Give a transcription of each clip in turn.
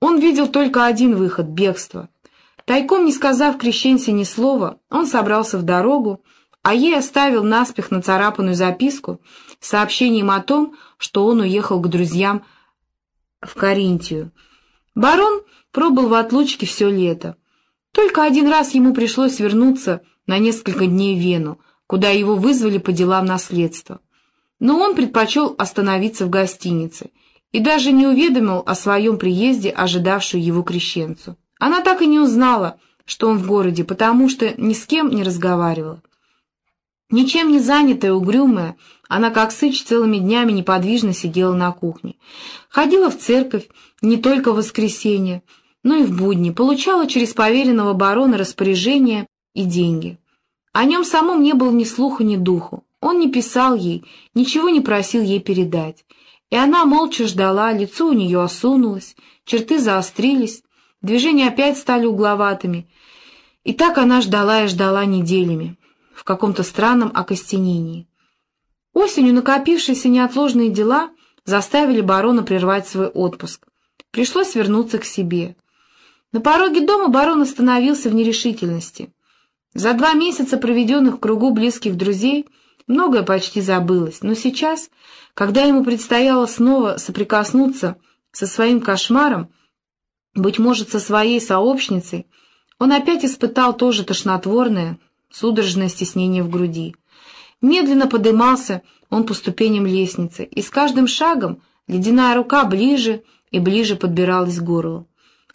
Он видел только один выход — бегство. Тайком не сказав крещенсе ни слова, он собрался в дорогу, а ей оставил наспех нацарапанную записку с сообщением о том, что он уехал к друзьям в Каринтию. Барон пробыл в отлучке все лето. Только один раз ему пришлось вернуться на несколько дней в Вену, куда его вызвали по делам наследства. Но он предпочел остановиться в гостинице и даже не уведомил о своем приезде ожидавшую его крещенцу. Она так и не узнала, что он в городе, потому что ни с кем не разговаривала. Ничем не занятая, угрюмая, она как сыч целыми днями неподвижно сидела на кухне. Ходила в церковь не только в воскресенье, но и в будни, получала через поверенного барона распоряжения и деньги. О нем самом не было ни слуха, ни духу. Он не писал ей, ничего не просил ей передать. И она молча ждала, лицо у нее осунулось, черты заострились, движения опять стали угловатыми. И так она ждала и ждала неделями в каком-то странном окостенении. Осенью накопившиеся неотложные дела заставили барона прервать свой отпуск. Пришлось вернуться к себе. На пороге дома барон остановился в нерешительности. За два месяца, проведенных в кругу близких друзей, многое почти забылось, но сейчас, когда ему предстояло снова соприкоснуться со своим кошмаром, быть может, со своей сообщницей, он опять испытал то же тошнотворное, судорожное стеснение в груди. Медленно подымался он по ступеням лестницы, и с каждым шагом ледяная рука ближе и ближе подбиралась к горлу.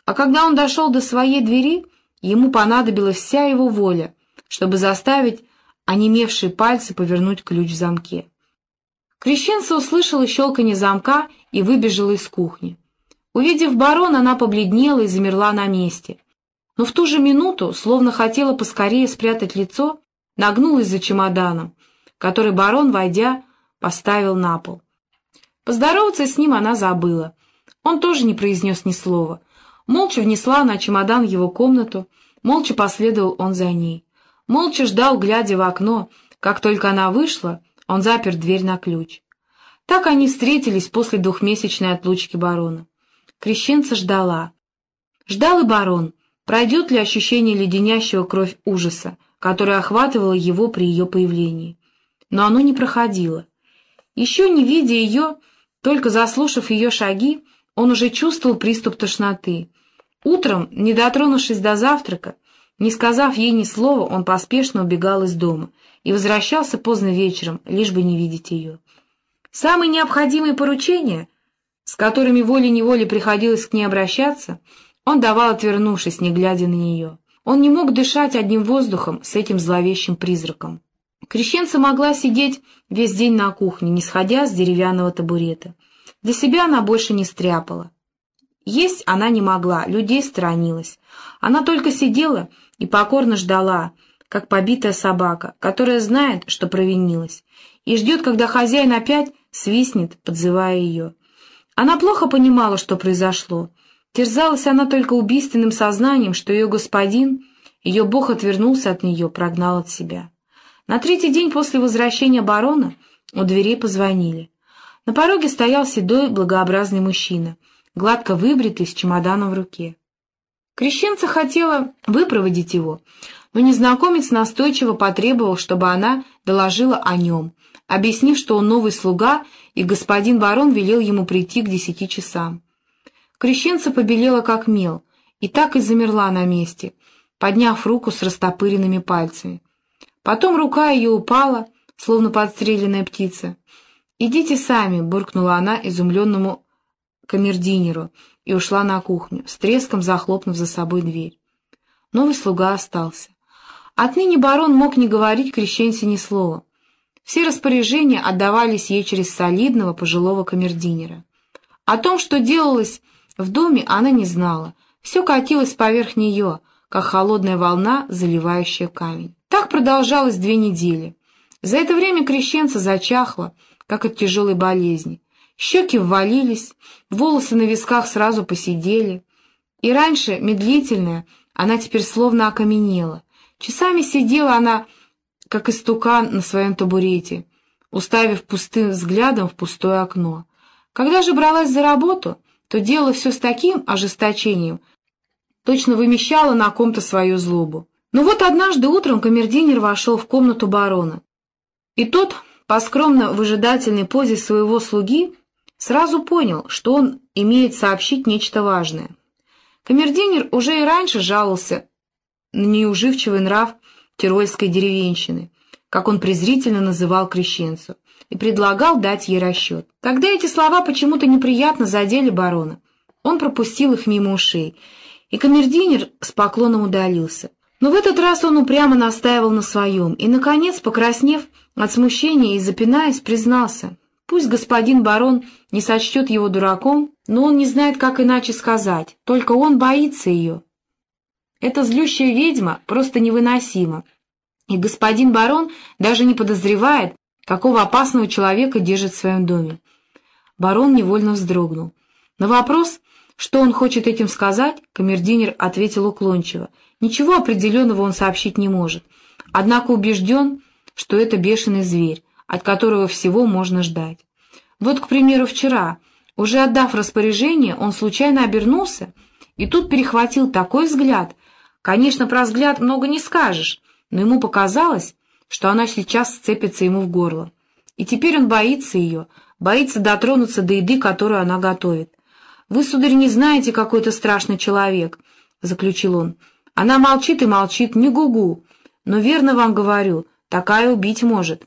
А когда он дошел до своей двери, ему понадобилась вся его воля, чтобы заставить онемевшие пальцы повернуть ключ в замке. Крещенца услышала щелканье замка и выбежала из кухни. Увидев барона, она побледнела и замерла на месте — но в ту же минуту, словно хотела поскорее спрятать лицо, нагнулась за чемоданом, который барон, войдя, поставил на пол. Поздороваться с ним она забыла. Он тоже не произнес ни слова. Молча внесла на чемодан его комнату, молча последовал он за ней. Молча ждал, глядя в окно. Как только она вышла, он запер дверь на ключ. Так они встретились после двухмесячной отлучки барона. Крещенца ждала. Ждал и барон, Пройдет ли ощущение леденящего кровь ужаса, которое охватывало его при ее появлении? Но оно не проходило. Еще не видя ее, только заслушав ее шаги, он уже чувствовал приступ тошноты. Утром, не дотронувшись до завтрака, не сказав ей ни слова, он поспешно убегал из дома и возвращался поздно вечером, лишь бы не видеть ее. Самые необходимые поручения, с которыми волей-неволей приходилось к ней обращаться — он давал, отвернувшись, не глядя на нее. Он не мог дышать одним воздухом с этим зловещим призраком. Крещенца могла сидеть весь день на кухне, не сходя с деревянного табурета. Для себя она больше не стряпала. Есть она не могла, людей сторонилась. Она только сидела и покорно ждала, как побитая собака, которая знает, что провинилась, и ждет, когда хозяин опять свистнет, подзывая ее. Она плохо понимала, что произошло, Терзалась она только убийственным сознанием, что ее господин, ее бог отвернулся от нее, прогнал от себя. На третий день после возвращения барона у дверей позвонили. На пороге стоял седой, благообразный мужчина, гладко выбритый, с чемоданом в руке. Крещенца хотела выпроводить его, но незнакомец настойчиво потребовал, чтобы она доложила о нем, объяснив, что он новый слуга, и господин барон велел ему прийти к десяти часам. Крещенца побелела как мел и так и замерла на месте, подняв руку с растопыренными пальцами. Потом рука ее упала, словно подстреленная птица. «Идите сами», — буркнула она изумленному камердинеру и ушла на кухню, с треском захлопнув за собой дверь. Новый слуга остался. Отныне барон мог не говорить крещенце ни слова. Все распоряжения отдавались ей через солидного пожилого камердинера. О том, что делалось в доме она не знала. Все катилось поверх нее, как холодная волна, заливающая камень. Так продолжалось две недели. За это время крещенца зачахла, как от тяжелой болезни. Щеки ввалились, волосы на висках сразу посидели. И раньше, медлительная, она теперь словно окаменела. Часами сидела она, как истукан на своем табурете, уставив пустым взглядом в пустое окно. Когда же бралась за работу, то делала все с таким ожесточением, точно вымещала на ком-то свою злобу. Но вот однажды утром камердинер вошел в комнату барона, и тот, по скромно выжидательной позе своего слуги, сразу понял, что он имеет сообщить нечто важное. Камердинер уже и раньше жаловался на неуживчивый нрав тирольской деревенщины, как он презрительно называл крещенцу, и предлагал дать ей расчет. Тогда эти слова почему-то неприятно задели барона. Он пропустил их мимо ушей, и камердинер с поклоном удалился. Но в этот раз он упрямо настаивал на своем, и, наконец, покраснев от смущения и запинаясь, признался, пусть господин барон не сочтет его дураком, но он не знает, как иначе сказать, только он боится ее. Эта злющая ведьма просто невыносима, и господин барон даже не подозревает, какого опасного человека держит в своем доме. Барон невольно вздрогнул. На вопрос, что он хочет этим сказать, камердинер ответил уклончиво. Ничего определенного он сообщить не может, однако убежден, что это бешеный зверь, от которого всего можно ждать. Вот, к примеру, вчера, уже отдав распоряжение, он случайно обернулся и тут перехватил такой взгляд. Конечно, про взгляд много не скажешь, но ему показалось, что она сейчас сцепится ему в горло. И теперь он боится ее, боится дотронуться до еды, которую она готовит. «Вы, сударь, не знаете, какой это страшный человек», — заключил он. «Она молчит и молчит, не гугу, но верно вам говорю, такая убить может».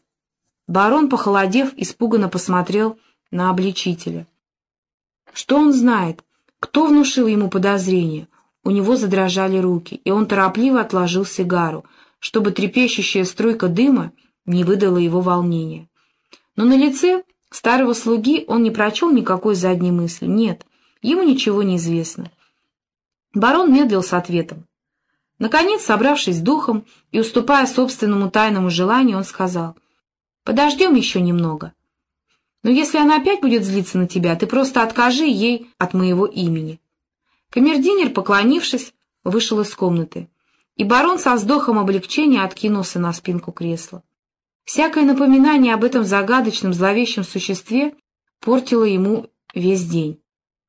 Барон, похолодев, испуганно посмотрел на обличителя. Что он знает? Кто внушил ему подозрение? У него задрожали руки, и он торопливо отложил сигару, чтобы трепещущая струйка дыма не выдала его волнения. Но на лице старого слуги он не прочел никакой задней мысли. Нет, ему ничего не известно. Барон медлил с ответом. Наконец, собравшись духом и уступая собственному тайному желанию, он сказал, «Подождем еще немного. Но если она опять будет злиться на тебя, ты просто откажи ей от моего имени». Камердинер, поклонившись, вышел из комнаты и барон со вздохом облегчения откинулся на спинку кресла. Всякое напоминание об этом загадочном зловещем существе портило ему весь день.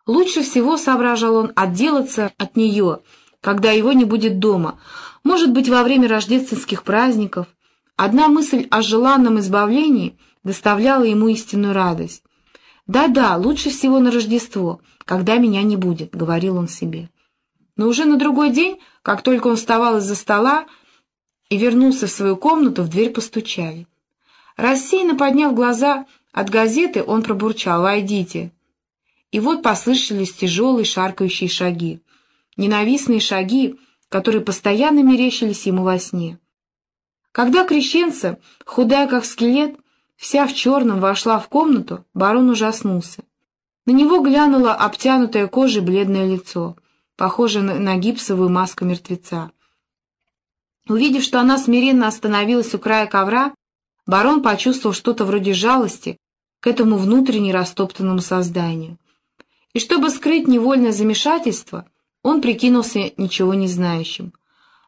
Лучше всего, соображал он, отделаться от нее, когда его не будет дома, может быть, во время рождественских праздников. Одна мысль о желанном избавлении доставляла ему истинную радость. «Да-да, лучше всего на Рождество, когда меня не будет», — говорил он себе. Но уже на другой день, как только он вставал из-за стола и вернулся в свою комнату, в дверь постучали. Рассеянно подняв глаза от газеты, он пробурчал «Войдите». И вот послышались тяжелые шаркающие шаги. Ненавистные шаги, которые постоянно мерещились ему во сне. Когда крещенца, худая как скелет, вся в черном вошла в комнату, барон ужаснулся. На него глянуло обтянутое кожей бледное лицо похожая на гипсовую маску мертвеца. Увидев, что она смиренно остановилась у края ковра, барон почувствовал что-то вроде жалости к этому внутренне растоптанному созданию. И чтобы скрыть невольное замешательство, он прикинулся ничего не знающим.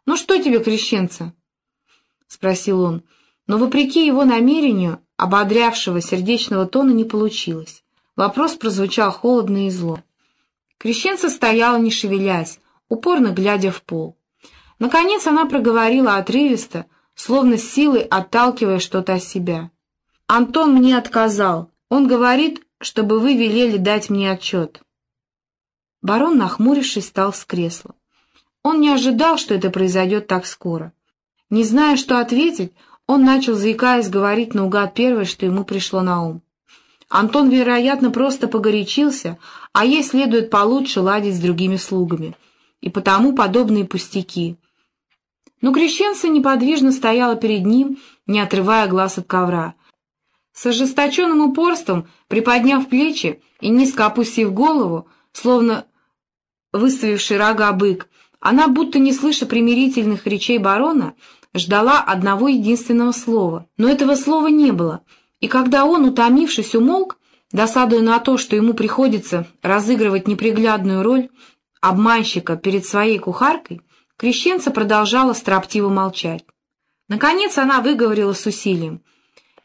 «Ну что тебе, крещенца?» — спросил он. Но, вопреки его намерению, ободрявшего сердечного тона не получилось. Вопрос прозвучал холодно и зло. Крещенца стояла, не шевелясь, упорно глядя в пол. Наконец она проговорила отрывисто, словно силой отталкивая что-то от себя. «Антон мне отказал. Он говорит, чтобы вы велели дать мне отчет». Барон, нахмурившись, встал с кресла. Он не ожидал, что это произойдет так скоро. Не зная, что ответить, он начал, заикаясь, говорить наугад первое, что ему пришло на ум. Антон, вероятно, просто погорячился, а ей следует получше ладить с другими слугами, и потому подобные пустяки. Но крещенца неподвижно стояла перед ним, не отрывая глаз от ковра. С ожесточенным упорством, приподняв плечи и низко опустив голову, словно выставивший рога бык, она, будто не слыша примирительных речей барона, ждала одного единственного слова. Но этого слова не было — и когда он, утомившись, умолк, досадуя на то, что ему приходится разыгрывать неприглядную роль обманщика перед своей кухаркой, крещенца продолжала строптиво молчать. Наконец она выговорила с усилием.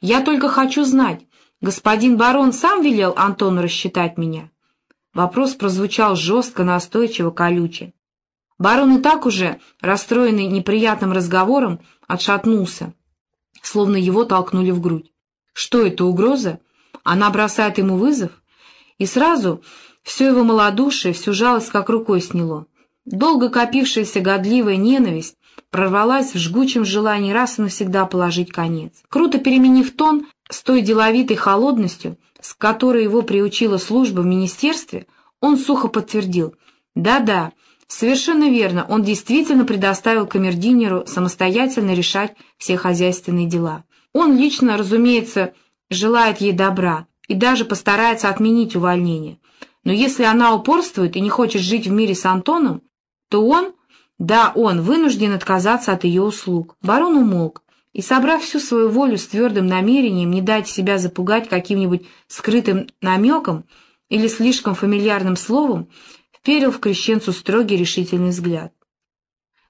«Я только хочу знать, господин барон сам велел Антону рассчитать меня?» Вопрос прозвучал жестко, настойчиво, колюче. Барон и так уже, расстроенный неприятным разговором, отшатнулся, словно его толкнули в грудь. Что это, угроза? Она бросает ему вызов? И сразу все его малодушие, всю жалость как рукой сняло. Долго копившаяся годливая ненависть прорвалась в жгучем желании раз и навсегда положить конец. Круто переменив тон, с той деловитой холодностью, с которой его приучила служба в министерстве, он сухо подтвердил «Да-да, совершенно верно, он действительно предоставил камердинеру самостоятельно решать все хозяйственные дела. Он лично, разумеется, желает ей добра и даже постарается отменить увольнение. Но если она упорствует и не хочет жить в мире с Антоном, то он, да, он вынужден отказаться от ее услуг. Барон умолк и, собрав всю свою волю с твердым намерением не дать себя запугать каким-нибудь скрытым намеком или слишком фамильярным словом, вперил в крещенцу строгий решительный взгляд.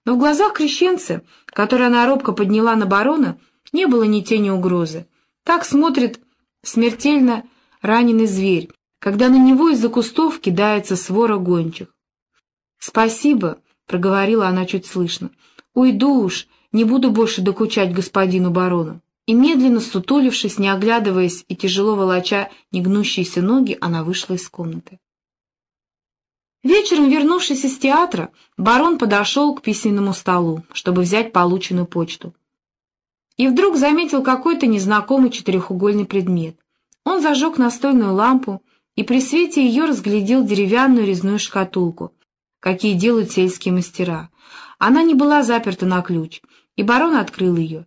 Но в глазах крещенца, которые она робко подняла на барона, не было ни тени угрозы. Так смотрит смертельно раненый зверь, когда на него из-за кустов кидается свора гончих. «Спасибо», — проговорила она чуть слышно. «Уйду уж, не буду больше докучать господину барону». И медленно, сутулившись, не оглядываясь и тяжело волоча негнущиеся ноги, она вышла из комнаты. Вечером, вернувшись из театра, барон подошел к письменному столу, чтобы взять полученную почту. И вдруг заметил какой-то незнакомый четырехугольный предмет. Он зажег настольную лампу и при свете ее разглядел деревянную резную шкатулку, какие делают сельские мастера. Она не была заперта на ключ, и барон открыл ее.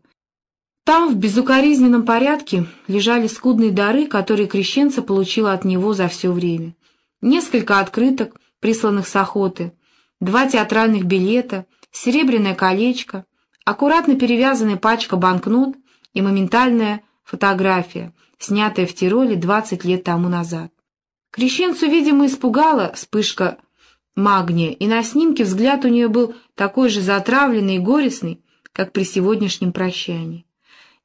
Там в безукоризненном порядке лежали скудные дары, которые крещенца получила от него за все время. Несколько открыток, присланных с охоты, два театральных билета, серебряное колечко, аккуратно перевязанная пачка банкнот и моментальная фотография, снятая в Тироле 20 лет тому назад. Крещенцу, видимо, испугала вспышка магния, и на снимке взгляд у нее был такой же затравленный и горестный, как при сегодняшнем прощании.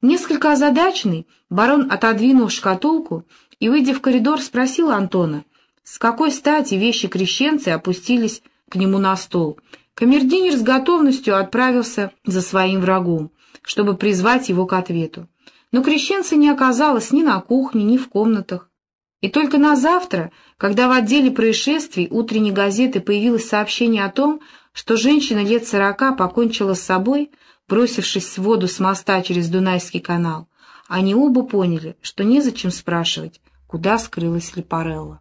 Несколько озадаченный, барон отодвинул шкатулку и, выйдя в коридор, спросил Антона, с какой стати вещи крещенцы опустились к нему на стол. Камердинер с готовностью отправился за своим врагом, чтобы призвать его к ответу. Но крещенца не оказалось ни на кухне, ни в комнатах. И только на завтра, когда в отделе происшествий утренней газеты появилось сообщение о том, что женщина лет сорока покончила с собой, бросившись в воду с моста через Дунайский канал, они оба поняли, что незачем спрашивать, куда скрылась Лепарелла.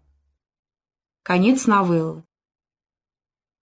Конец новеллы.